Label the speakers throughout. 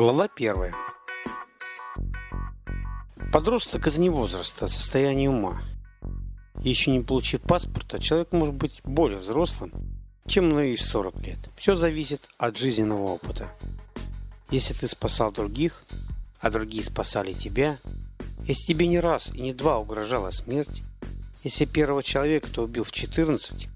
Speaker 1: Глава первая. Подросток – это не возраст, а состояние ума. Еще не получив паспорта, человек может быть более взрослым, чем ну и в 40 лет. Все зависит от жизненного опыта. Если ты спасал других, а другие спасали тебя, если тебе не раз и не два угрожала смерть, если первого человека ты убил в 14,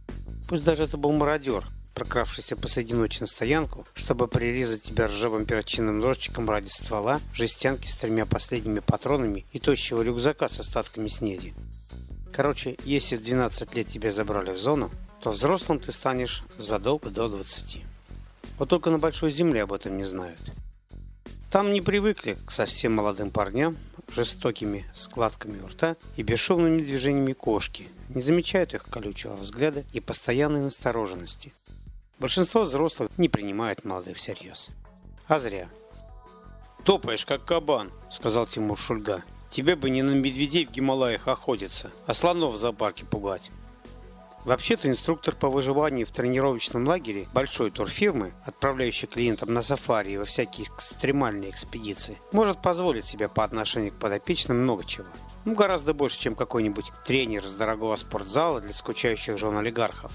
Speaker 1: пусть даже это был мародер, прокравшийся посреди ночи на стоянку, чтобы прирезать тебя ржавым перочинным ножичком ради ствола, жестянки с тремя последними патронами и тощего рюкзака с остатками снеди. Короче, если в 12 лет тебя забрали в зону, то взрослым ты станешь задолго до 20. Вот только на Большой Земле об этом не знают. Там не привыкли к совсем молодым парням, жестокими складками у рта и бесшовными движениями кошки, не замечают их колючего взгляда и постоянной настороженности – Большинство взрослых не принимают молодых всерьез. А зря. «Топаешь, как кабан», — сказал Тимур Шульга. «Тебе бы не на медведей в Гималаях охотиться, а слонов в зоопарке пугать». Вообще-то инструктор по выживанию в тренировочном лагере большой турфирмы, отправляющий клиентам на сафари и во всякие экстремальные экспедиции, может позволить себе по отношению к подопечным много чего. Ну, гораздо больше, чем какой-нибудь тренер из дорогого спортзала для скучающих жен олигархов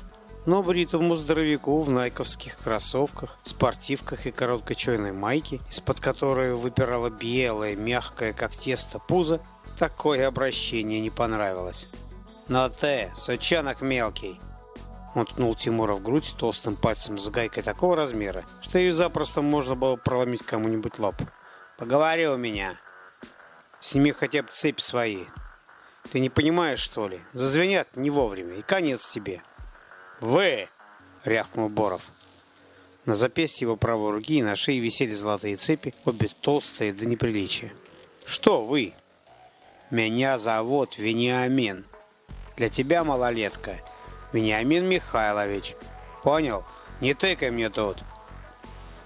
Speaker 1: но бритому здоровяку в найковских кроссовках, спортивках и короткой чайной майке, из-под которой выпирало белое, мягкое, как тесто, пузо, такое обращение не понравилось. «Но «Ну ты, сучонок мелкий!» Он ткнул Тимура в грудь толстым пальцем с гайкой такого размера, что ее запросто можно было проломить кому-нибудь лоб. «Поговори у меня. Сними хотя бы цепи свои. Ты не понимаешь, что ли? Зазвенят не вовремя, и конец тебе». «Вы!» — рявкнул Боров. На запястье его правой руки и на шее висели золотые цепи, обе толстые до неприличия. «Что вы?» «Меня зовут Вениамин. Для тебя, малолетка, Вениамин Михайлович. Понял? Не тыкай мне тут!»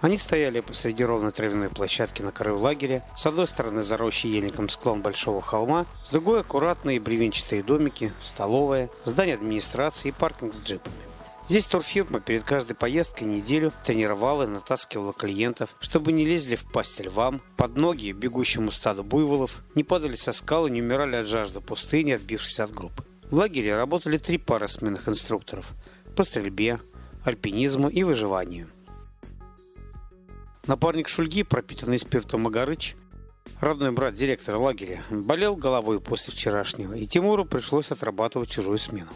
Speaker 1: Они стояли посреди ровной травяной площадки на краю лагеря, с одной стороны заросший ельником склон большого холма, с другой аккуратные бревенчатые домики, столовая, здание администрации и паркинг с джипами. Здесь турфирма перед каждой поездкой неделю тренировала и натаскивала клиентов, чтобы не лезли в пасть львам, под ноги бегущему стаду буйволов, не падали со скал и не умирали от жажды пустыни, отбившись от группы. В лагере работали три пары сменных инструкторов по стрельбе, альпинизму и выживанию. Напарник Шульги, пропитанный спиртом Магарыч, родной брат директора лагеря, болел головой после вчерашнего, и Тимуру пришлось отрабатывать чужую смену.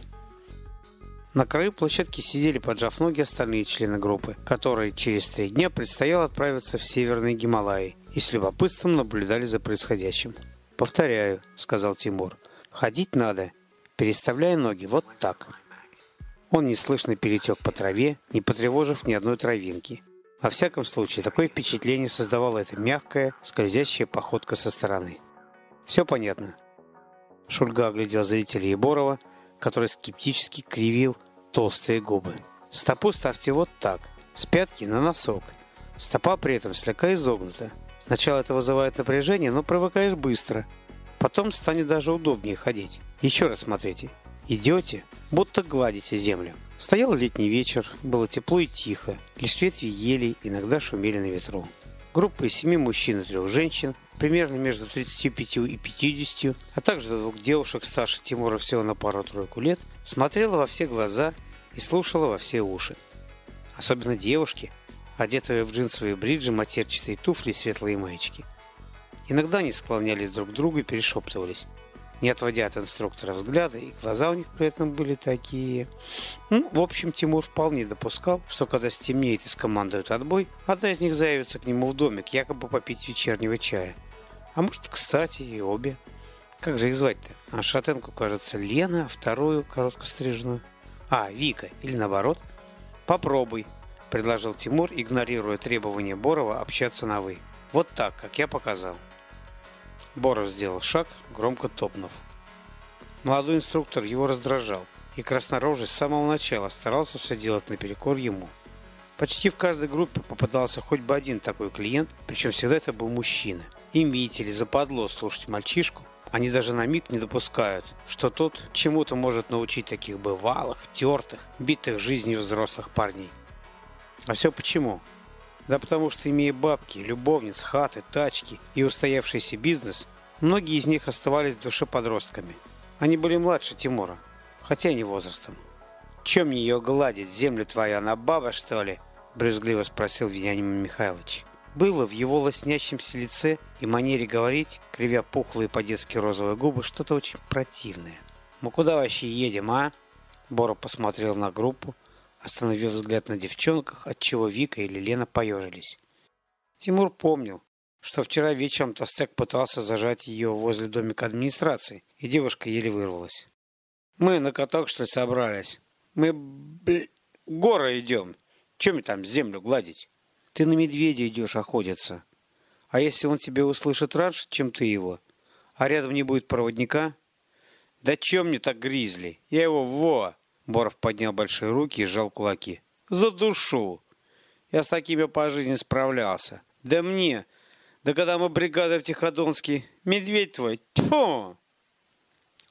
Speaker 1: На краю площадки сидели, поджав ноги, остальные члены группы, которые через три дня предстояло отправиться в Северные Гималаи и с любопытством наблюдали за происходящим. «Повторяю», — сказал Тимур, — «ходить надо, переставляя ноги вот так». Он неслышно перетек по траве, не потревожив ни одной травинки, во всяком случае, такое впечатление создавала эта мягкая, скользящая походка со стороны. Все понятно. Шульга оглядел зрителей Еборова, который скептически кривил толстые губы. Стопу ставьте вот так, с пятки на носок. Стопа при этом слегка изогнута. Сначала это вызывает напряжение, но привыкаешь быстро. Потом станет даже удобнее ходить. Еще раз смотрите. Идете, будто гладите землю. Стоял летний вечер, было тепло и тихо, лишь ветви елей иногда шумели на ветру. Группа из семи мужчин и трех женщин, примерно между 35 и 50, а также двух девушек старше Тимура всего на пару-тройку лет, смотрела во все глаза и слушала во все уши. Особенно девушки, одетые в джинсовые бриджи, матерчатые туфли и светлые маечки. Иногда они склонялись друг к другу и перешептывались – не отводя от инструктора взгляда, и глаза у них при этом были такие. Ну, в общем, Тимур вполне допускал, что когда стемнеет и скомандуют отбой, одна из них заявится к нему в домик, якобы попить вечернего чая. А может, кстати, и обе. Как же их звать-то? А шатенку, кажется, Лена, а вторую короткостриженную. А, Вика, или наоборот. Попробуй, предложил Тимур, игнорируя требования Борова общаться на «вы». Вот так, как я показал. Боров сделал шаг, громко топнув. Молодой инструктор его раздражал, и краснорожий с самого начала старался все делать наперекор ему. Почти в каждой группе попадался хоть бы один такой клиент, причем всегда это был мужчина. Им, видите ли, западло слушать мальчишку, они даже на миг не допускают, что тот чему-то может научить таких бывалых, тертых, битых жизнью взрослых парней. А все почему? Да потому что, имея бабки, любовниц, хаты, тачки и устоявшийся бизнес, многие из них оставались в душе подростками. Они были младше Тимура, хотя и не возрастом. «Чем ее гладить, землю твою, она баба, что ли?» – брюзгливо спросил Вениамин Михайлович. Было в его лоснящемся лице и манере говорить, кривя пухлые по-детски розовые губы, что-то очень противное. «Мы куда вообще едем, а?» Бора посмотрел на группу, остановив взгляд на девчонках, отчего Вика или Лена поежились. Тимур помнил, что вчера вечером Толстяк пытался зажать ее возле домика администрации, и девушка еле вырвалась. «Мы на каток, что ли, собрались? Мы, бл... горы идем. Чем мне там землю гладить? Ты на медведя идешь охотиться. А если он тебя услышит раньше, чем ты его? А рядом не будет проводника?» «Да чем мне так гризли? Я его во!» Боров поднял большие руки и сжал кулаки. «За душу! Я с такими по жизни справлялся. Да мне! Да когда мы бригадой в Тиходонске, медведь твой! Тьфу!»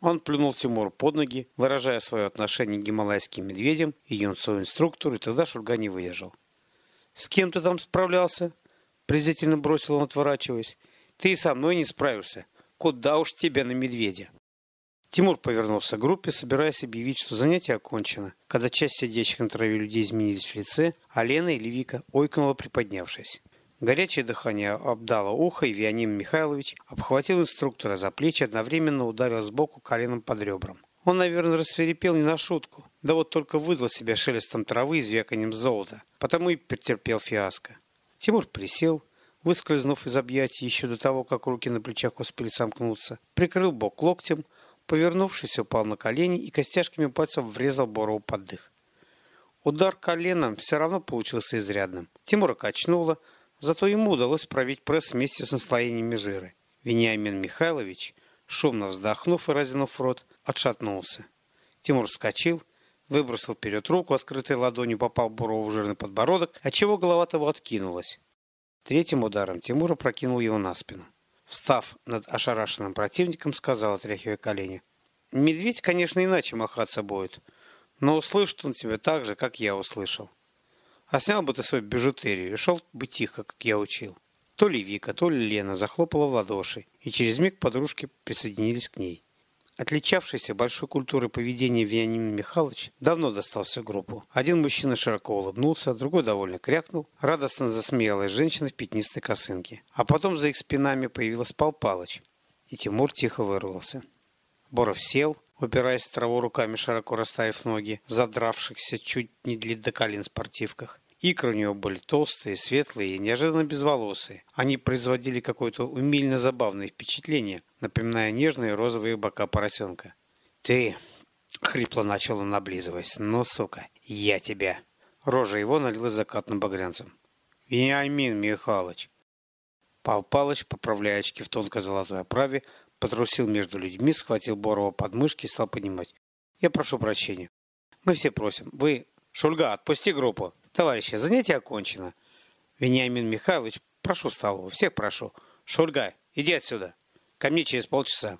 Speaker 1: Он плюнул Тимуру под ноги, выражая свое отношение к гималайским медведям и юнцу-инструктору, и тогда Шульга не выдержал. «С кем ты там справлялся?» Презрительно бросил он, отворачиваясь. «Ты и со мной не справишься. Куда уж тебя на медведя?» Тимур повернулся к группе, собираясь объявить, что занятие окончено, когда часть сидящих на траве людей изменились в лице, а Лена или Вика ойкнула, приподнявшись. Горячее дыхание обдало ухо, и Вианим Михайлович обхватил инструктора за плечи, одновременно ударил сбоку коленом под ребром. Он, наверное, рассверепел не на шутку, да вот только выдал себя шелестом травы и звяканием золота, потому и претерпел фиаско. Тимур присел, выскользнув из объятий еще до того, как руки на плечах успели сомкнуться, прикрыл бок локтем, Повернувшись, упал на колени и костяшками пальцев врезал Борову под дых. Удар коленом все равно получился изрядным. Тимура качнуло, зато ему удалось пробить пресс вместе с наслоениями жиры. Вениамин Михайлович, шумно вздохнув и разинув рот, отшатнулся. Тимур вскочил, выбросил вперед руку, открытой ладонью попал Борову в жирный подбородок, отчего голова того откинулась. Третьим ударом Тимура прокинул его на спину. Встав над ошарашенным противником, сказал, отряхивая колени. «Медведь, конечно, иначе махаться будет, но услышит он тебя так же, как я услышал. А снял бы ты свою бижутерию и шел бы тихо, как я учил». То ли Вика, то ли Лена захлопала в ладоши, и через миг подружки присоединились к ней. Отличавшийся большой культурой поведения Вениамин Михайлович давно достал всю группу. Один мужчина широко улыбнулся, другой довольно крякнул. Радостно засмеялась женщина в пятнистой косынке. А потом за их спинами появилась Пал Палыч. И Тимур тихо вырвался. Боров сел, упираясь в траву руками, широко расставив ноги, задравшихся чуть не до колен спортивках. Икры у него были толстые, светлые и неожиданно безволосые. Они производили какое-то умильно забавное впечатление, напоминая нежные розовые бока поросенка. «Ты!» — хрипло начал он, облизываясь. «Ну, сука, я тебя!» Рожа его налилась закатным багрянцем. «Вениамин Михайлович!» Пал Палыч, поправляя очки в тонкой золотой оправе, потрусил между людьми, схватил Борова под мышки и стал поднимать. «Я прошу прощения. Мы все просим. Вы... Шульга, отпусти группу!» Товарищи, занятие окончено. Вениамин Михайлович, прошу столовую, всех прошу. Шульга, иди отсюда. Ко мне через полчаса.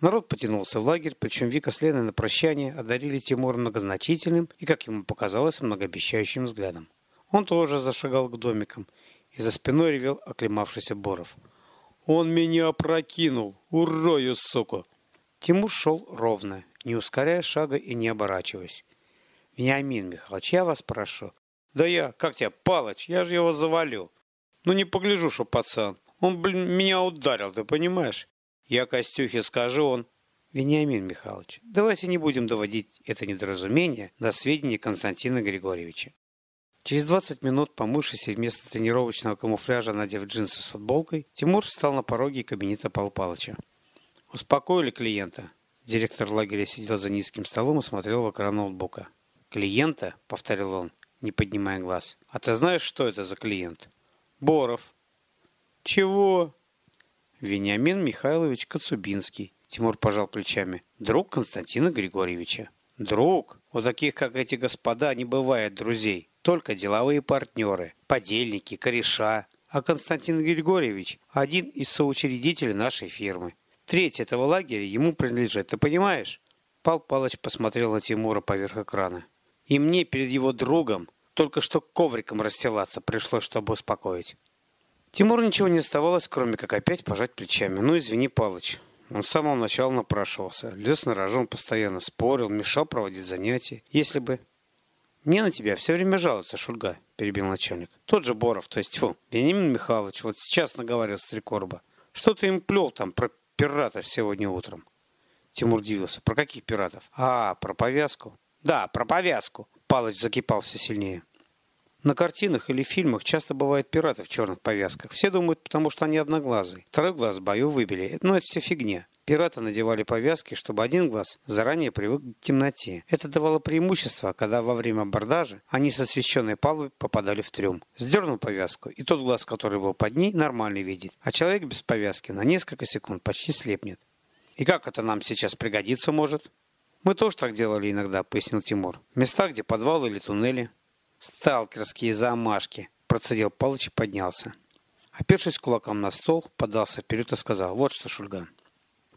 Speaker 1: Народ потянулся в лагерь, причем Вика с Леной на прощание одарили Тимура многозначительным и, как ему показалось, многообещающим взглядом. Он тоже зашагал к домикам, и за спиной ревел оклемавшийся Боров. «Он меня опрокинул! Урою, суку!» Тимур шел ровно, не ускоряя шага и не оборачиваясь. Вениамин Михайлович, я вас прошу. Да я, как тебя, Палыч, я же его завалю. Ну не погляжу, что пацан. Он, блин, меня ударил, ты понимаешь? Я Костюхе скажу, он... Вениамин Михайлович, давайте не будем доводить это недоразумение до сведения Константина Григорьевича. Через 20 минут, помывшись и вместо тренировочного камуфляжа надев джинсы с футболкой, Тимур встал на пороге кабинета Павла Палыча. Успокоили клиента. Директор лагеря сидел за низким столом и смотрел в экран ноутбука. «Клиента?» — повторил он, не поднимая глаз. «А ты знаешь, что это за клиент?» «Боров». «Чего?» «Вениамин Михайлович Коцубинский». Тимур пожал плечами. «Друг Константина Григорьевича». «Друг? У таких, как эти господа, не бывает друзей. Только деловые партнеры, подельники, кореша. А Константин Григорьевич – один из соучредителей нашей фирмы. Треть этого лагеря ему принадлежит, ты понимаешь?» Пал Палыч посмотрел на Тимура поверх экрана. И мне перед его другом Только что ковриком расстилаться пришлось, чтобы успокоить. Тимур ничего не оставалось, кроме как опять пожать плечами. Ну, извини, Палыч. Он с самого начала напрашивался. Лез на рожон, постоянно спорил, мешал проводить занятия. Если бы... «Не на тебя все время жалуются, Шульга», — перебил начальник. «Тот же Боров, то есть, фу, Вениамин Михайлович, вот сейчас наговорил с Трикорба. Что ты им плел там про пиратов сегодня утром?» Тимур удивился. «Про каких пиратов?» «А, про повязку?» «Да, про повязку!» Палыч закипал все сильнее. На картинах или фильмах часто бывают пираты в черных повязках. Все думают, потому что они одноглазые. Второй глаз в бою выбили. Но это все фигня. Пираты надевали повязки, чтобы один глаз заранее привык к темноте. Это давало преимущество, когда во время абордажа они со освещенной палубы попадали в трюм. Сдернул повязку, и тот глаз, который был под ней, нормально видит. А человек без повязки на несколько секунд почти слепнет. И как это нам сейчас пригодится может? Мы тоже так делали иногда, пояснил Тимур. Места, где подвалы или туннели. Сталкерские замашки, процедил Палыч и поднялся. Опершись кулаком на стол, подался вперед и сказал, вот что, Шульган,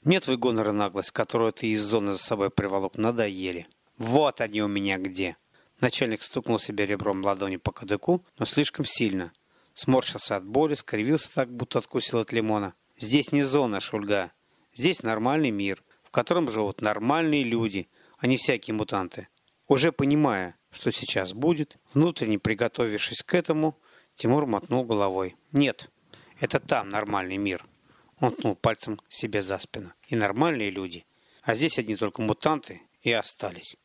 Speaker 1: мне твой гонор и наглость, которую ты из зоны за собой приволок, надоели. Вот они у меня где. Начальник стукнул себе ребром ладони по кадыку, но слишком сильно. Сморщился от боли, скривился так, будто откусил от лимона. Здесь не зона, Шульга. Здесь нормальный мир, котором живут нормальные люди, а не всякие мутанты. Уже понимая, что сейчас будет, внутренне приготовившись к этому, Тимур мотнул головой. Нет, это там нормальный мир. Он ткнул пальцем себе за спину. И нормальные люди. А здесь одни только мутанты и остались.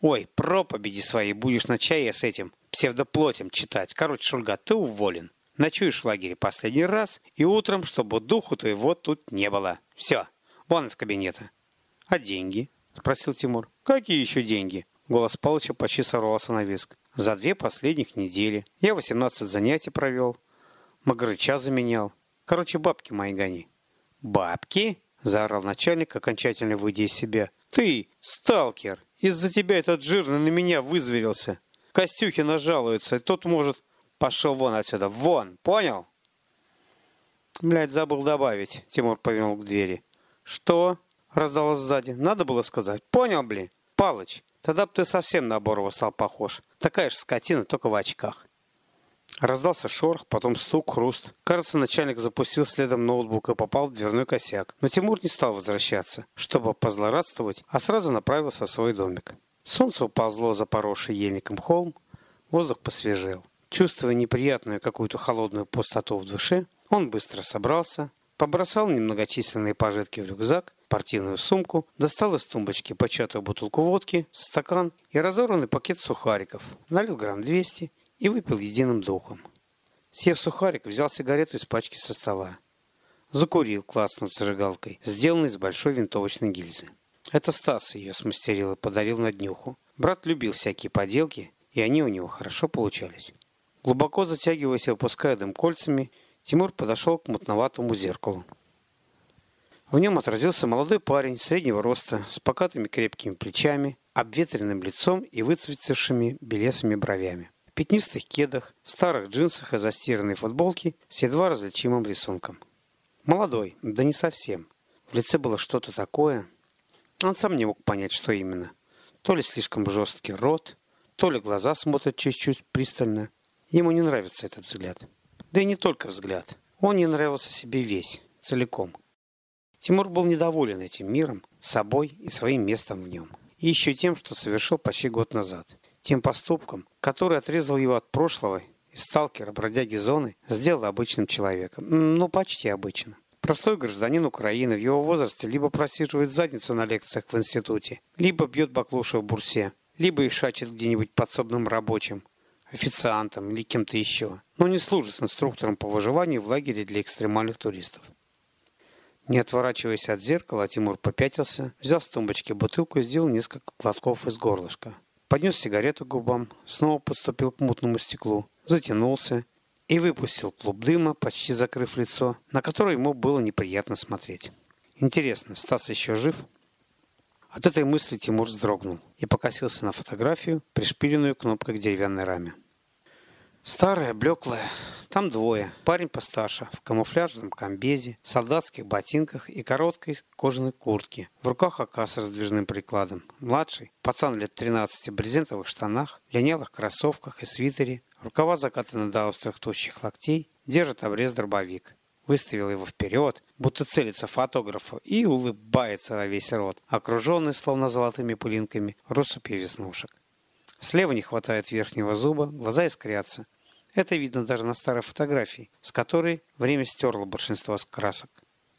Speaker 1: Ой, проповеди свои будешь на чае с этим псевдоплотем читать. Короче, Шульга, ты уволен. Ночуешь в лагере последний раз, и утром, чтобы духу твоего тут не было. Все, вон из кабинета. А деньги? Спросил Тимур. Какие еще деньги? Голос Палыча почти сорвался на виск. За две последних недели. Я 18 занятий провел. Магрыча заменял. Короче, бабки мои гони. Бабки? Заорал начальник, окончательно выйдя из себя. Ты, сталкер, из-за тебя этот жирный на меня вызверился. Костюхина жалуется, и тот может... Пошел вон отсюда, вон, понял? Блядь, забыл добавить. Тимур повернул к двери. Что? Раздалось сзади. Надо было сказать. Понял, блин? Палыч, тогда бы ты совсем на Борова стал похож. Такая же скотина, только в очках. Раздался шорох, потом стук, хруст. Кажется, начальник запустил следом ноутбук и попал в дверной косяк. Но Тимур не стал возвращаться, чтобы позлорадствовать, а сразу направился в свой домик. Солнце уползло за поросший ельником холм, воздух посвежел. Чувствуя неприятную какую-то холодную пустоту в душе, он быстро собрался, побросал немногочисленные пожитки в рюкзак, спортивную сумку, достал из тумбочки початую бутылку водки, стакан и разорванный пакет сухариков, налил грамм 200 и выпил единым духом. Сев сухарик, взял сигарету из пачки со стола. Закурил, клацнув зажигалкой, сделанной из большой винтовочной гильзы. Это Стас ее смастерил и подарил на днюху. Брат любил всякие поделки, и они у него хорошо получались. Глубоко затягиваясь и выпуская дым кольцами, Тимур подошел к мутноватому зеркалу. В нем отразился молодой парень среднего роста, с покатыми крепкими плечами, обветренным лицом и выцветившими белесыми бровями пятнистых кедах, старых джинсах и застиранной футболке с едва различимым рисунком. Молодой, да не совсем. В лице было что-то такое. Он сам не мог понять, что именно. То ли слишком жесткий рот, то ли глаза смотрят чуть-чуть пристально. Ему не нравится этот взгляд. Да и не только взгляд. Он не нравился себе весь, целиком. Тимур был недоволен этим миром, собой и своим местом в нем. И еще тем, что совершил почти год назад тем поступком, который отрезал его от прошлого и сталкера, бродяги зоны, сделал обычным человеком. Ну, почти обычным. Простой гражданин Украины в его возрасте либо просиживает задницу на лекциях в институте, либо бьет баклуши в бурсе, либо и шачет где-нибудь подсобным рабочим, официантом или кем-то еще, но не служит инструктором по выживанию в лагере для экстремальных туристов. Не отворачиваясь от зеркала, Тимур попятился, взял с тумбочки бутылку и сделал несколько глотков из горлышка поднес сигарету к губам, снова подступил к мутному стеклу, затянулся и выпустил клуб дыма, почти закрыв лицо, на которое ему было неприятно смотреть. Интересно, Стас еще жив? От этой мысли Тимур вздрогнул и покосился на фотографию, пришпиленную кнопкой к деревянной раме. Старая, блеклая. Там двое. Парень постарше, в камуфляжном комбезе, солдатских ботинках и короткой кожаной куртке. В руках АК с раздвижным прикладом. Младший, пацан лет 13 в брезентовых штанах, линялых кроссовках и свитере. Рукава закатаны до острых тощих локтей, держит обрез дробовик. Выставил его вперед, будто целится фотографу, и улыбается во весь рот, окруженный, словно золотыми пылинками, россыпью веснушек. Слева не хватает верхнего зуба, глаза искрятся. Это видно даже на старой фотографии, с которой время стерло большинство красок.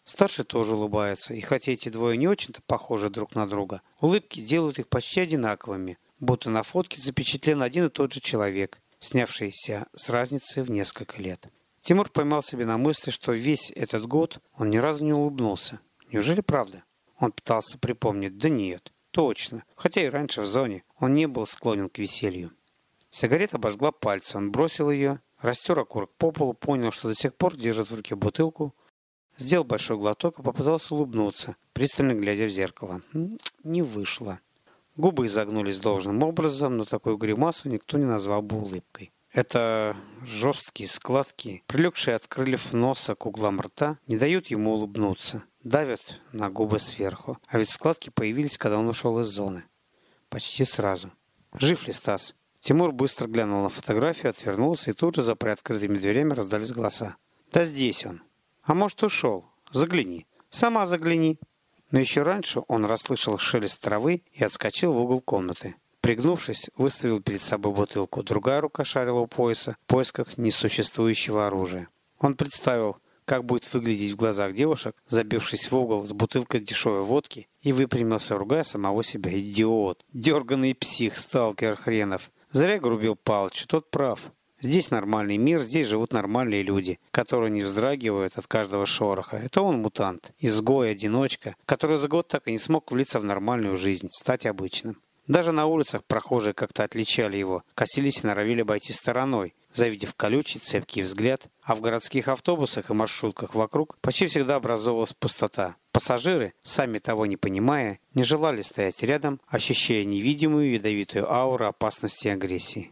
Speaker 1: Старший тоже улыбается, и хотя эти двое не очень-то похожи друг на друга, улыбки делают их почти одинаковыми, будто на фотке запечатлен один и тот же человек, снявшийся с разницей в несколько лет. Тимур поймал себя на мысли, что весь этот год он ни разу не улыбнулся. Неужели правда? Он пытался припомнить. Да нет, точно. Хотя и раньше в зоне он не был склонен к веселью. Сигарета обожгла пальцы, он бросил ее, растер окурок по полу, понял, что до сих пор держит в руке бутылку, сделал большой глоток и попытался улыбнуться, пристально глядя в зеркало. Не вышло. Губы изогнулись должным образом, но такую гримасу никто не назвал бы улыбкой. Это жесткие складки, прилегшие от крыльев носа к углам рта, не дают ему улыбнуться, давят на губы сверху. А ведь складки появились, когда он ушел из зоны. Почти сразу. Жив ли Стас? Тимур быстро глянул на фотографию, отвернулся, и тут же за приоткрытыми дверями раздались голоса. «Да здесь он. А может, ушел? Загляни. Сама загляни». Но еще раньше он расслышал шелест травы и отскочил в угол комнаты. Пригнувшись, выставил перед собой бутылку. Другая рука шарила у пояса в поисках несуществующего оружия. Он представил, как будет выглядеть в глазах девушек, забившись в угол с бутылкой дешевой водки, и выпрямился, ругая самого себя. «Идиот! Дерганный псих, сталкер хренов! Зря грубил Палыч, тот прав. Здесь нормальный мир, здесь живут нормальные люди, которые не вздрагивают от каждого шороха. Это он мутант, изгой, одиночка, который за год так и не смог влиться в нормальную жизнь, стать обычным. Даже на улицах прохожие как-то отличали его, косились и норовили обойти стороной, завидев колючий, цепкий взгляд, а в городских автобусах и маршрутках вокруг почти всегда образовалась пустота. Пассажиры, сами того не понимая, не желали стоять рядом, ощущая невидимую ядовитую ауру опасности и агрессии.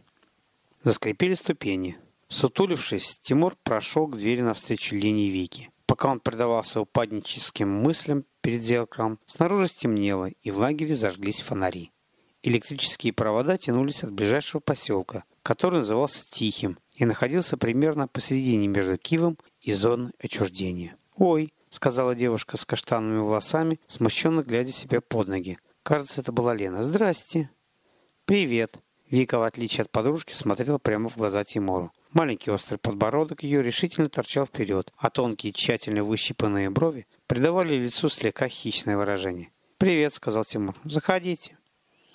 Speaker 1: Заскрипели ступени. Сутулившись, Тимур прошел к двери навстречу линии Вики. Пока он предавался упадническим мыслям перед зеркалом, снаружи стемнело, и в лагере зажглись фонари. Электрические провода тянулись от ближайшего поселка, который назывался Тихим и находился примерно посередине между Кивом и зоной отчуждения. «Ой», — сказала девушка с каштанными волосами, смущенно глядя себе под ноги. Кажется, это была Лена. «Здрасте». «Привет». Вика, в отличие от подружки, смотрела прямо в глаза Тимуру. Маленький острый подбородок ее решительно торчал вперед, а тонкие, тщательно выщипанные брови придавали лицу слегка хищное выражение. «Привет», — сказал Тимур. «Заходите».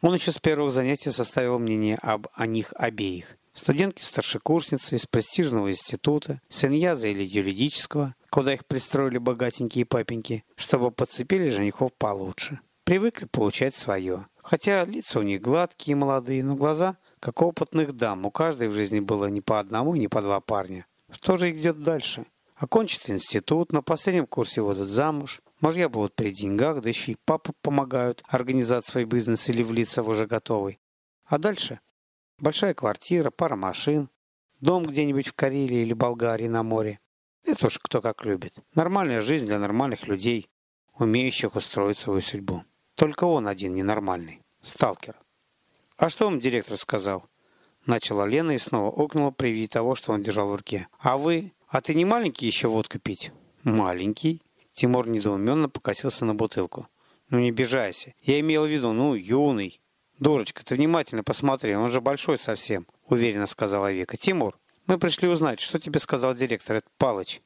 Speaker 1: Он еще с первых занятий составил мнение об о них обеих. Студентки-старшекурсницы из престижного института, Сеньяза или юридического, куда их пристроили богатенькие папеньки, чтобы подцепили женихов получше. Привыкли получать свое. Хотя лица у них гладкие и молодые, но глаза, как опытных дам, у каждой в жизни было не по одному, не по два парня. Что же идет дальше? Окончат институт, на последнем курсе выйдут замуж, Мужья будут при деньгах, да еще и папа помогают организовать свой бизнес или влиться в уже готовый. А дальше? Большая квартира, пара машин, дом где-нибудь в Карелии или Болгарии на море. Это уж кто как любит. Нормальная жизнь для нормальных людей, умеющих устроить свою судьбу. Только он один ненормальный. Сталкер. «А что вам директор сказал?» Начала Лена и снова окнула при виде того, что он держал в руке. «А вы? А ты не маленький еще водку пить?» «Маленький?» Тимур недоуменно покосился на бутылку. «Ну не обижайся. Я имел в виду, ну, юный». «Дурочка, ты внимательно посмотри, он же большой совсем», — уверенно сказала Вика. «Тимур, мы пришли узнать, что тебе сказал директор, это Палыч».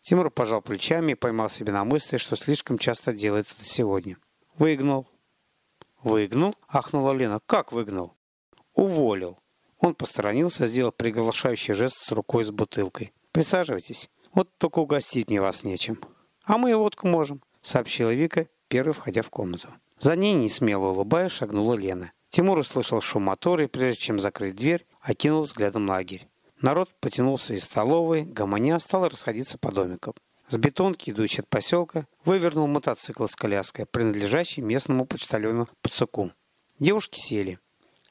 Speaker 1: Тимур пожал плечами и поймал себя на мысли, что слишком часто делает это сегодня. «Выгнал». «Выгнал?» — ахнула Лена. «Как выгнал?» «Уволил». Он посторонился, сделал приглашающий жест с рукой с бутылкой. «Присаживайтесь. Вот только угостить мне вас нечем». «А мы и водку можем», — сообщила Вика, первой входя в комнату. За ней, не смело улыбаясь, шагнула Лена. Тимур услышал шум мотора и, прежде чем закрыть дверь, окинул взглядом лагерь. Народ потянулся из столовой, гомоня стал расходиться по домикам. С бетонки, идущей от поселка, вывернул мотоцикл с коляской, принадлежащий местному почтальону Пацаку. Девушки сели.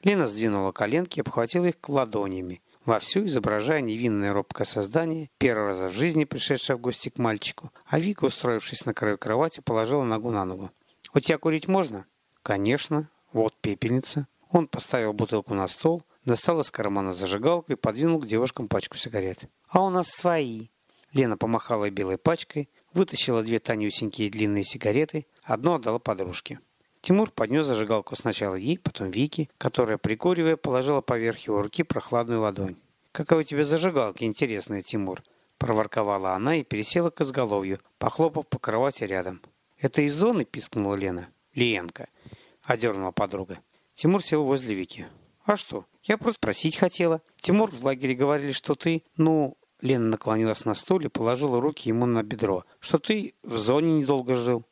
Speaker 1: Лена сдвинула коленки и обхватила их ладонями, вовсю изображая невинное робкое создание, первый раз в жизни пришедшее в гости к мальчику, а Вика, устроившись на краю кровати, положила ногу на ногу. «У тебя курить можно?» «Конечно. Вот пепельница». Он поставил бутылку на стол, достал из кармана зажигалку и подвинул к девушкам пачку сигарет. «А у нас свои». Лена помахала белой пачкой, вытащила две тонюсенькие длинные сигареты, одну отдала подружке. Тимур поднес зажигалку сначала ей, потом Вике, которая, прикуривая, положила поверх его руки прохладную ладонь. «Какая у тебя зажигалка интересная, Тимур!» проворковала она и пересела к изголовью, похлопав по кровати рядом. «Это из зоны?» – пискнула Лена. «Ленка!» – одернула подруга. Тимур сел возле Вики. «А что? Я просто спросить хотела. Тимур, в лагере говорили, что ты, ну...» Лена наклонилась на стуле, положила руки ему на бедро. «Что ты в зоне недолго жил?»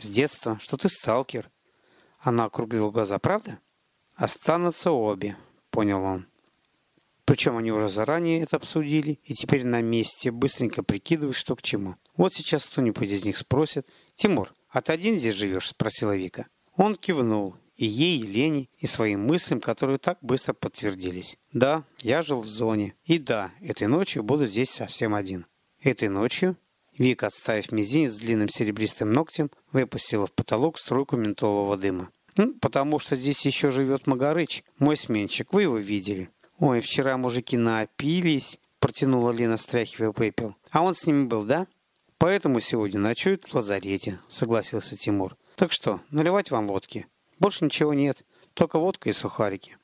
Speaker 1: «С детства. Что ты сталкер?» Она округлила глаза. «Правда?» «Останутся обе», — понял он. Причем они уже заранее это обсудили, и теперь на месте быстренько прикидывают, что к чему. Вот сейчас кто-нибудь из них спросит. «Тимур, а ты один здесь живешь?» – спросила Вика. Он кивнул, и ей, и Лене, и своим мыслям, которые так быстро подтвердились. Да, я жил в зоне. И да, этой ночью буду здесь совсем один. Этой ночью Вика, отставив мизинец с длинным серебристым ногтем, выпустила в потолок струйку ментолового дыма. «Ну, потому что здесь еще живет Магарыч, мой сменщик. Вы его видели?» «Ой, вчера мужики напились», — протянула Лена, стряхивая пепел. «А он с ними был, да?» «Поэтому сегодня ночует в лазарете», — согласился Тимур. «Так что, наливать вам водки?» Больше ничего нет, только водка и сухарики.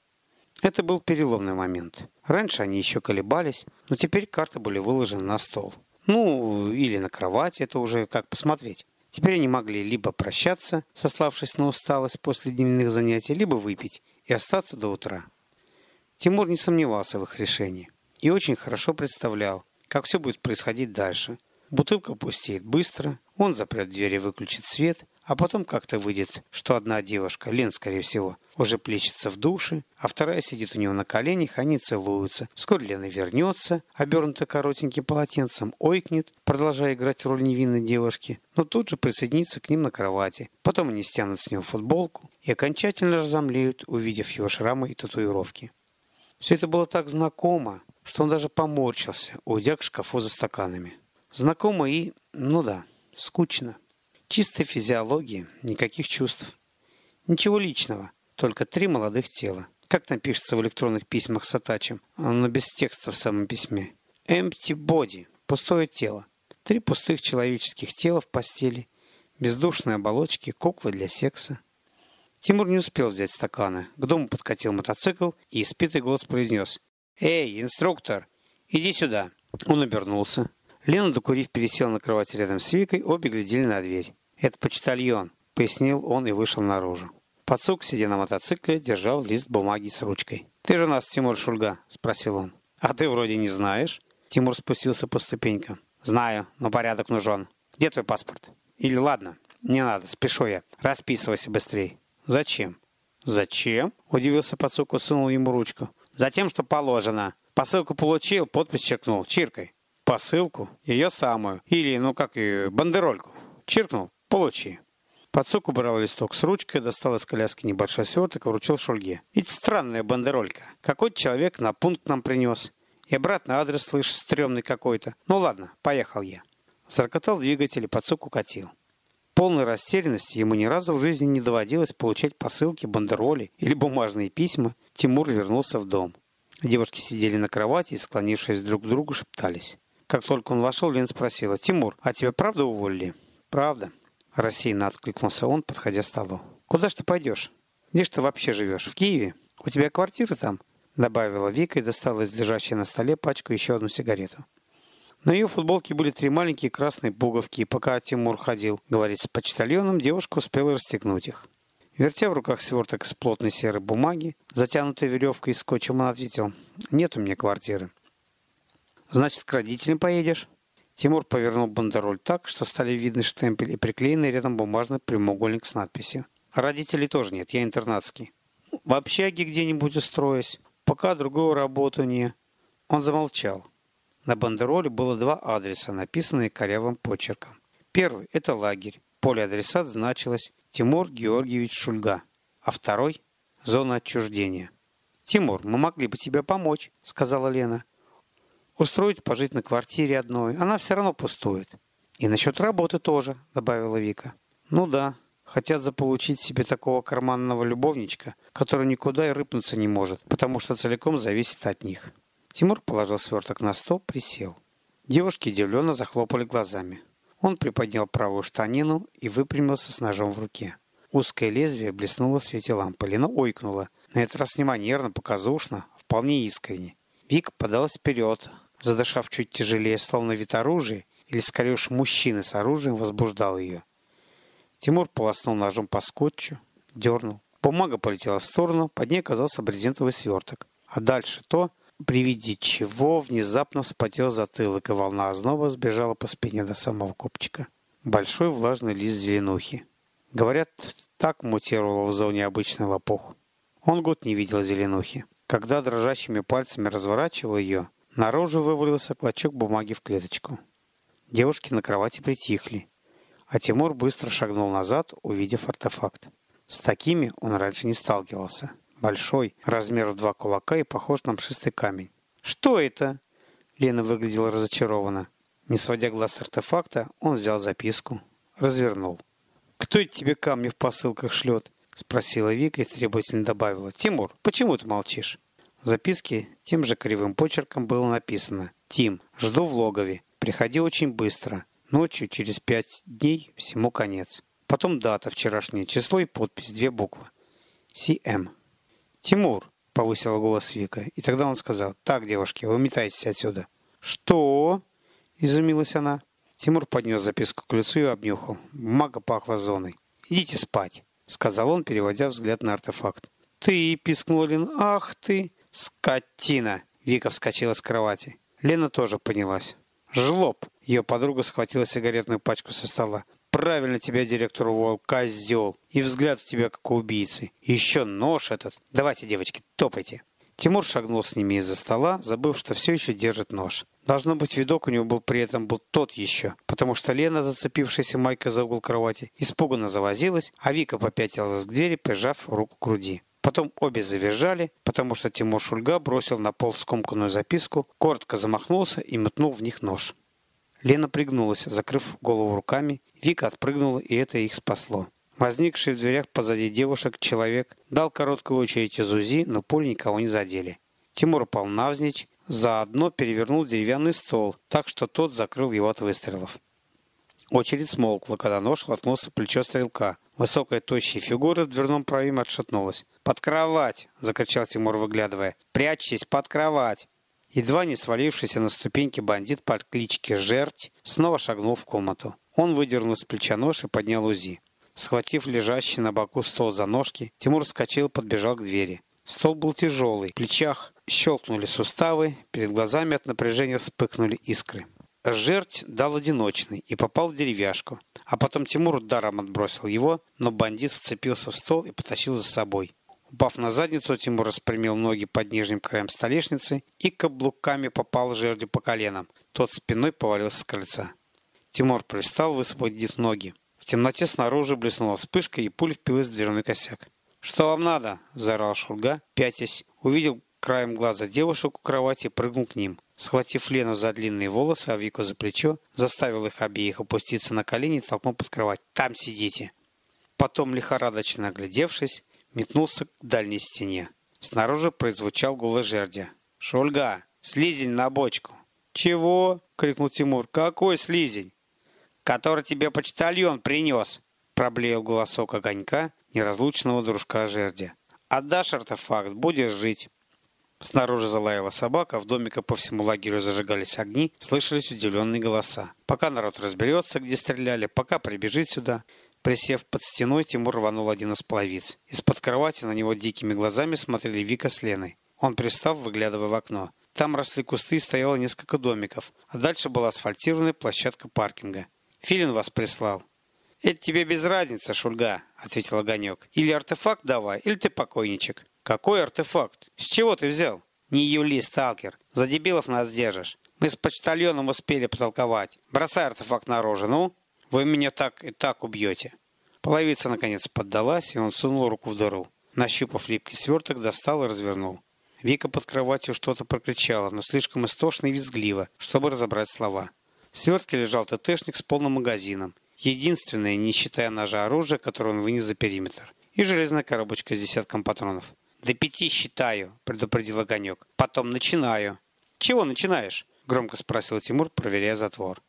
Speaker 1: Это был переломный момент. Раньше они еще колебались, но теперь карты были выложены на стол. Ну, или на кровать, это уже как посмотреть. Теперь они могли либо прощаться, сославшись на усталость после дневных занятий, либо выпить и остаться до утра. Тимур не сомневался в их решении и очень хорошо представлял, как все будет происходить дальше. Бутылка пустеет быстро, он запрет дверь и выключит свет, а потом как-то выйдет, что одна девушка, Лен, скорее всего, уже плещется в душе, а вторая сидит у него на коленях, они целуются. Вскоре Лена вернется, обернутая коротеньким полотенцем, ойкнет, продолжая играть роль невинной девушки, но тут же присоединится к ним на кровати. Потом они стянут с него футболку и окончательно разомлеют, увидев его шрамы и татуировки. Все это было так знакомо, что он даже поморщился, уйдя к шкафу за стаканами. Знакомо и, ну да, скучно. Чистая физиология, никаких чувств. Ничего личного, только три молодых тела. Как там пишется в электронных письмах с Атачем, но без текста в самом письме. Empty body, пустое тело. Три пустых человеческих тела в постели, бездушные оболочки, куклы для секса. Тимур не успел взять стаканы. К дому подкатил мотоцикл, и испитый голос произнес. «Эй, инструктор, иди сюда!» Он обернулся. Лена, докурив, пересел на кровать рядом с Викой, обе глядели на дверь. «Это почтальон», — пояснил он и вышел наружу. Пацук, сидя на мотоцикле, держал лист бумаги с ручкой. «Ты же нас Тимур Шульга?» — спросил он. «А ты вроде не знаешь?» Тимур спустился по ступенькам. «Знаю, но порядок нужен. Где твой паспорт?» «Или ладно, не надо, спешу я. Расписывайся быстрей». «Зачем?» «Зачем?» — удивился Пацук и сунул ему ручку. «Затем, что положено. Посылку получил, подпись черкнул. Чиркой» посылку, ее самую, или, ну как ее, бандерольку. Чиркнул, получи. Пацук убрал листок с ручкой, достал из коляски небольшой сверток и вручил Шульге. Ведь странная бандеролька. Какой-то человек на пункт нам принес. И обратный адрес, слышь, стрёмный какой-то. Ну ладно, поехал я. Заркотал двигатель и Пацук укатил. Полной растерянности ему ни разу в жизни не доводилось получать посылки, бандероли или бумажные письма. Тимур вернулся в дом. Девушки сидели на кровати и, склонившись друг к другу, шептались. Как только он вошел, Лена спросила, «Тимур, а тебя правда уволили?» «Правда», – рассеянно откликнулся он, подходя к столу. «Куда ж ты пойдешь? Где ж ты вообще живешь? В Киеве? У тебя квартира там?» Добавила Вика и достала из лежащей на столе пачку еще одну сигарету. На ее футболке были три маленькие красные пуговки, и пока Тимур ходил говорить с почтальоном, девушка успела расстегнуть их. Вертя в руках сверток из плотной серой бумаги, затянутой веревкой и скотчем, он ответил, «Нет у меня квартиры. Значит, к родителям поедешь? Тимур повернул бандероль так, что стали видны штемпель и приклеенный рядом бумажный прямоугольник с надписью. Родителей тоже нет, я интернатский. В общаге где-нибудь устроюсь, пока другую работу не... Он замолчал. На бандероле было два адреса, написанные корявым почерком. Первый – это лагерь. Поле адресат значилось Тимур Георгиевич Шульга. А второй – зона отчуждения. «Тимур, мы могли бы тебе помочь», — сказала Лена. «Устроить пожить на квартире одной, она все равно пустует». «И насчет работы тоже», — добавила Вика. «Ну да, хотят заполучить себе такого карманного любовничка, который никуда и рыпнуться не может, потому что целиком зависит от них». Тимур положил сверток на стол, присел. Девушки удивленно захлопали глазами. Он приподнял правую штанину и выпрямился с ножом в руке. Узкое лезвие блеснуло в свете лампы. Лена ойкнула. На этот раз не манерно, показушно, вполне искренне. Вик подалась вперед, задышав чуть тяжелее, словно вид оружия, или скорее уж мужчины с оружием возбуждал ее. Тимур полоснул ножом по скотчу, дернул. Бумага полетела в сторону, под ней оказался брезентовый сверток. А дальше то, при виде чего внезапно вспотел затылок, и волна озноба сбежала по спине до самого копчика. Большой влажный лист зеленухи. Говорят, так мутировала в зоне обычный лопух. Он год не видел зеленухи. Когда дрожащими пальцами разворачивал ее, наружу вывалился клочок бумаги в клеточку. Девушки на кровати притихли, а Тимур быстро шагнул назад, увидев артефакт. С такими он раньше не сталкивался. Большой, размер в два кулака и похож на мшистый камень. «Что это?» Лена выглядела разочарованно. Не сводя глаз с артефакта, он взял записку, развернул. «Кто это тебе камни в посылках шлет?» Спросила Вика и требовательно добавила. «Тимур, почему ты молчишь?» Записке тем же кривым почерком было написано. «Тим, жду в логове. Приходи очень быстро. Ночью, через пять дней, всему конец». Потом дата, вчерашнее число и подпись, две буквы. «СМ». «Тимур», — повысила голос Вика. И тогда он сказал, «Так, девушки, вы метайтесь отсюда». «Что?» — изумилась она. Тимур поднес записку к лицу и обнюхал. Мага пахла зоной. «Идите спать», — сказал он, переводя взгляд на артефакт. «Ты!» — пискнула Лена. «Ах ты! Скотина!» Вика вскочила с кровати. Лена тоже понялась. «Жлоб!» Ее подруга схватила сигаретную пачку со стола. Правильно тебя директор уволил, козел. И взгляд у тебя как у убийцы. Еще нож этот. Давайте, девочки, топайте. Тимур шагнул с ними из-за стола, забыв, что все еще держит нож. Должно быть, видок у него был при этом был тот еще, потому что Лена, зацепившаяся майкой за угол кровати, испуганно завозилась, а Вика попятилась к двери, прижав руку к груди. Потом обе завизжали, потому что Тимур Шульга бросил на пол скомканную записку, коротко замахнулся и метнул в них нож. Лена пригнулась, закрыв голову руками. Вика отпрыгнула, и это их спасло. Возникший в дверях позади девушек человек дал короткую очередь из УЗИ, но пули никого не задели. Тимур упал навзничь, заодно перевернул деревянный стол, так что тот закрыл его от выстрелов. Очередь смолкла, когда нож воткнулся в плечо стрелка. Высокая тощая фигура в дверном проеме отшатнулась. «Под кровать!» — закричал Тимур, выглядывая. «Прячьтесь под кровать!» Едва не свалившийся на ступеньки бандит по кличке Жерть снова шагнул в комнату. Он выдернул с плеча нож и поднял УЗИ. Схватив лежащий на боку стол за ножки, Тимур вскочил и подбежал к двери. Стол был тяжелый, в плечах щелкнули суставы, перед глазами от напряжения вспыхнули искры. Жерть дал одиночный и попал в деревяшку, а потом Тимур ударом отбросил его, но бандит вцепился в стол и потащил за собой. Упав на задницу, Тимур распрямил ноги под нижним краем столешницы и каблуками попал жердю по коленам. Тот спиной повалился с крыльца. Тимур пристал, высвободив ноги. В темноте снаружи блеснула вспышка, и пуль впилась в дверной косяк. «Что вам надо?» – заорал Шурга, пятясь. Увидел краем глаза девушек у кровати прыгнул к ним. Схватив Лену за длинные волосы, а Вику за плечо, заставил их обеих опуститься на колени и толкнул под кровать. «Там сидите!» Потом, лихорадочно оглядевшись, метнулся к дальней стене. Снаружи прозвучал голос жердя. «Шульга, слизень на бочку!» «Чего?» — крикнул Тимур. «Какой слизень?» «Который тебе почтальон принес!» — проблеял голосок огонька, неразлучного дружка жердя. «Отдашь артефакт, будешь жить!» Снаружи залаяла собака, в домике по всему лагерю зажигались огни, слышались удивленные голоса. Пока народ разберется, где стреляли, пока прибежит сюда. Присев под стеной, Тимур рванул один из половиц. Из-под кровати на него дикими глазами смотрели Вика с Леной. Он пристал, выглядывая в окно. Там росли кусты и стояло несколько домиков, а дальше была асфальтированная площадка паркинга. «Филин вас прислал». «Это тебе без разницы, Шульга», — ответил Огонек. «Или артефакт давай, или ты покойничек». «Какой артефакт? С чего ты взял?» «Не юли, сталкер. За дебилов нас держишь. Мы с почтальоном успели потолковать. Бросай артефакт на рожу, ну!» Вы меня так и так убьете. Половица, наконец, поддалась, и он сунул руку в дыру. Нащупав липкий сверток, достал и развернул. Вика под кроватью что-то прокричала, но слишком истошно и визгливо, чтобы разобрать слова. В свертке лежал ТТшник с полным магазином. Единственное, не считая ножа оружия, которое он вынес за периметр. И железная коробочка с десятком патронов. «До пяти считаю», — предупредил Огонек. «Потом начинаю». «Чего начинаешь?» — громко спросил Тимур, проверяя затвор.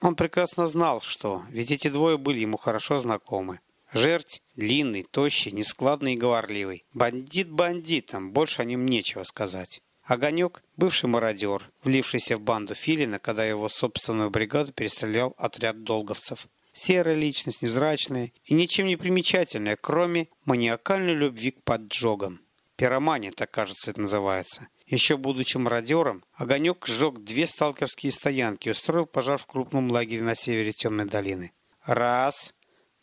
Speaker 1: Он прекрасно знал, что, ведь эти двое были ему хорошо знакомы. Жерть длинный, тощий, нескладный и говорливый. Бандит бандитом, больше о нем нечего сказать. Огонек – бывший мародер, влившийся в банду Филина, когда его собственную бригаду перестрелял отряд долговцев. Серая личность, невзрачная и ничем не примечательная, кроме маниакальной любви к поджогам. Пиромания, так кажется, это называется. Еще будучи мародером, Огонек сжег две сталкерские стоянки и устроил пожар в крупном лагере на севере Темной долины. Раз,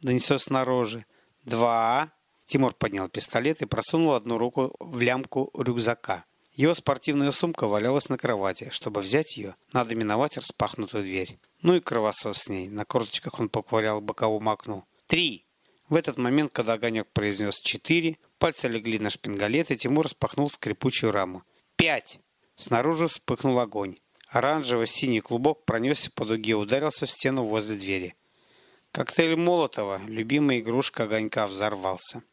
Speaker 1: донесет снаружи. Два. Тимур поднял пистолет и просунул одну руку в лямку рюкзака. Его спортивная сумка валялась на кровати. Чтобы взять ее, надо миновать распахнутую дверь. Ну и кровосос с ней. На корточках он поквалял боковому окну. Три. В этот момент, когда огонек произнес «четыре», пальцы легли на шпингалет, и Тимур распахнул скрипучую раму. «Пять!» Снаружи вспыхнул огонь. Оранжево-синий клубок пронесся по дуге, ударился в стену возле двери. Коктейль Молотова, любимая игрушка огонька, взорвался.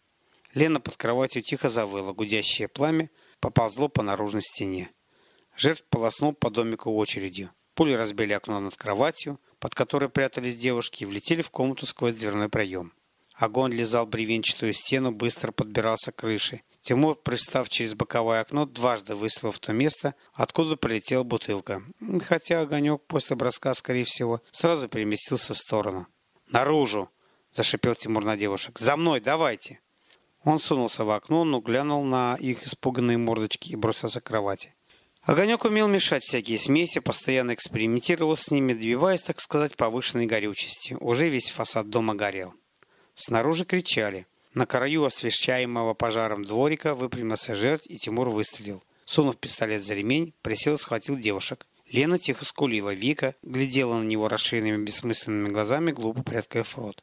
Speaker 1: Лена под кроватью тихо завыла, гудящее пламя поползло по наружной стене. Жертв полоснул по домику очередью. Пули разбили окно над кроватью, под которой прятались девушки, и влетели в комнату сквозь дверной проем. Огонь лизал бревенчатую стену, быстро подбирался к крыше. Тимур, пристав через боковое окно, дважды выстрелил в то место, откуда прилетела бутылка. Хотя огонек после броска, скорее всего, сразу переместился в сторону. «Наружу!» – зашипел Тимур на девушек. «За мной, давайте!» Он сунулся в окно, но глянул на их испуганные мордочки и бросился к кровати. Огонек умел мешать всякие смеси, постоянно экспериментировал с ними, добиваясь, так сказать, повышенной горючести. Уже весь фасад дома горел. Снаружи кричали. На краю освещаемого пожаром дворика выпрямился жертв, и Тимур выстрелил. Сунув пистолет за ремень, присел и схватил девушек. Лена тихо скулила. Вика глядела на него расширенными бессмысленными глазами, глупо приоткрыв рот.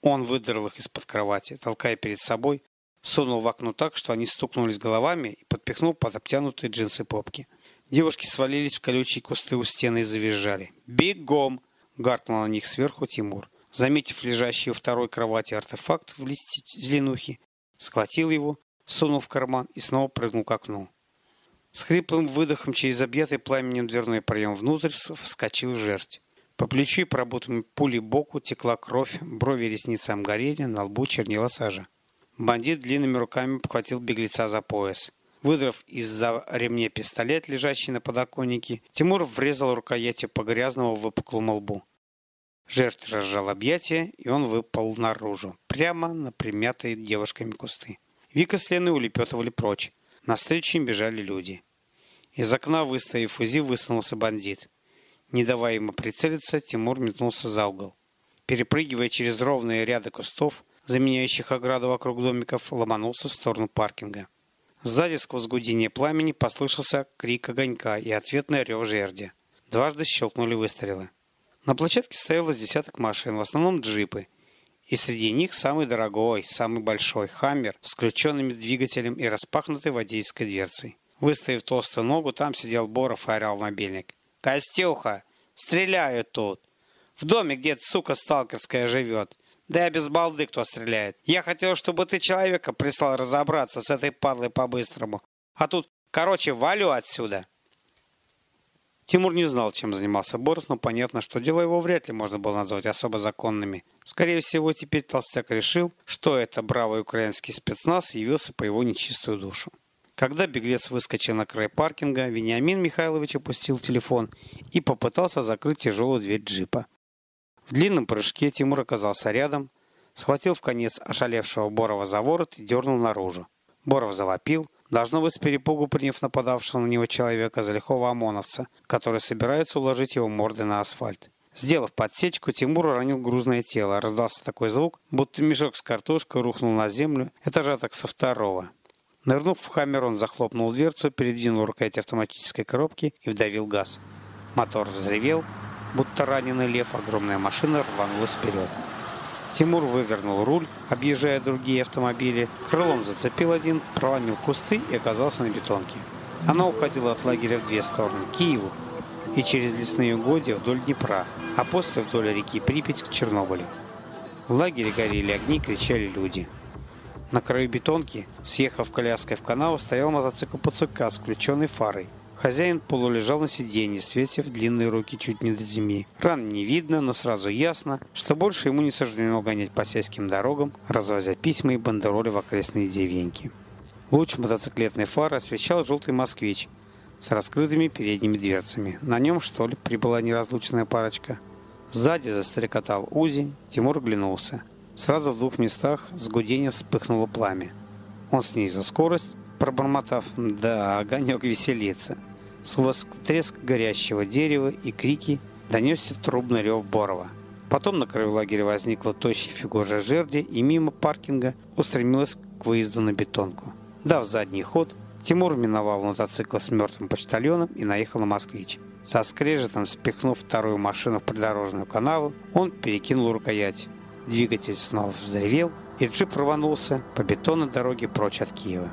Speaker 1: Он выдрал их из-под кровати, толкая перед собой, сунул в окно так, что они стукнулись головами и подпихнул под обтянутые джинсы попки. Девушки свалились в колючие кусты у стены и завизжали. «Бегом!» — гаркнул на них сверху Тимур. Заметив лежащий у второй кровати артефакт в листе зеленухи, схватил его, сунул в карман и снова прыгнул к окну. С хриплым выдохом через объятый пламенем дверной проем внутрь вскочил жерть. По плечу и пробутым пулей боку текла кровь, брови ресницам горели, на лбу чернела сажа. Бандит длинными руками обхватил беглеца за пояс. Выдрав из-за ремня пистолет, лежащий на подоконнике, Тимур врезал рукоятью по грязному выпуклому лбу. Жертв разжал объятия, и он выпал наружу, прямо на примятые девушками кусты. Вика с Леной улепетывали прочь. Навстречу им бежали люди. Из окна, выставив УЗИ, высунулся бандит. Не давая ему прицелиться, Тимур метнулся за угол. Перепрыгивая через ровные ряды кустов, заменяющих ограду вокруг домиков, ломанулся в сторону паркинга. Сзади сквозь гудение пламени послышался крик огонька и ответный рев жерди. Дважды щелкнули выстрелы. На площадке стояло десяток машин, в основном джипы, и среди них самый дорогой, самый большой «Хаммер» с включенным двигателем и распахнутой водительской дверцей. Выставив толстую ногу, там сидел Боров и орал мобильник. «Костюха! Стреляют тут! В доме где-то сука сталкерская живет. Да я без балды кто стреляет. Я хотел, чтобы ты человека прислал разобраться с этой падлой по-быстрому. А тут, короче, валю отсюда!» Тимур не знал, чем занимался Борис, но понятно, что дела его вряд ли можно было назвать особо законными. Скорее всего, теперь Толстяк решил, что это бравый украинский спецназ явился по его нечистую душу. Когда беглец выскочил на край паркинга, Вениамин Михайлович опустил телефон и попытался закрыть тяжелую дверь джипа. В длинном прыжке Тимур оказался рядом, схватил в конец ошалевшего Борова за ворот и дернул наружу. Боров завопил, Должно быть, с перепугу приняв нападавшего на него человека за лихого ОМОНовца, который собирается уложить его мордой на асфальт. Сделав подсечку, Тимур уронил грузное тело. Раздался такой звук, будто мешок с картошкой рухнул на землю, этажа так со второго. Нырнув в хаммер, он захлопнул дверцу, передвинул рукоять автоматической коробки и вдавил газ. Мотор взревел, будто раненый лев, огромная машина рванулась вперед. Тимур вывернул руль, объезжая другие автомобили, крылом зацепил один, проломил кусты и оказался на бетонке. Она уходила от лагеря в две стороны – к Киеву и через лесные угодья вдоль Днепра, а после вдоль реки Припять к Чернобылю. В лагере горели огни, кричали люди. На краю бетонки, съехав коляской в канаву, стоял мотоцикл ПЦК с включенной фарой. Хозяин полулежал на сиденье, светив длинные руки чуть не до земли. Ран не видно, но сразу ясно, что больше ему не суждено гонять по сельским дорогам, развозя письма и бандероли в окрестные деревеньки. Луч мотоциклетной фары освещал желтый москвич с раскрытыми передними дверцами. На нем, что ли, прибыла неразлучная парочка. Сзади застрекотал Узи, Тимур оглянулся. Сразу в двух местах с гудением вспыхнуло пламя. Он снизил скорость, пробормотав «Да, огонек веселится». Сквозь треск горящего дерева и крики донесся трубный рев Борова. Потом на краю лагеря возникла тощая фигура жерди и мимо паркинга устремилась к выезду на бетонку. Дав задний ход, Тимур миновал мотоцикл с мертвым почтальоном и наехал на москвич. Со скрежетом спихнув вторую машину в придорожную канаву, он перекинул рукоять. Двигатель снова взревел, и джип рванулся по бетонной дороге прочь от Киева.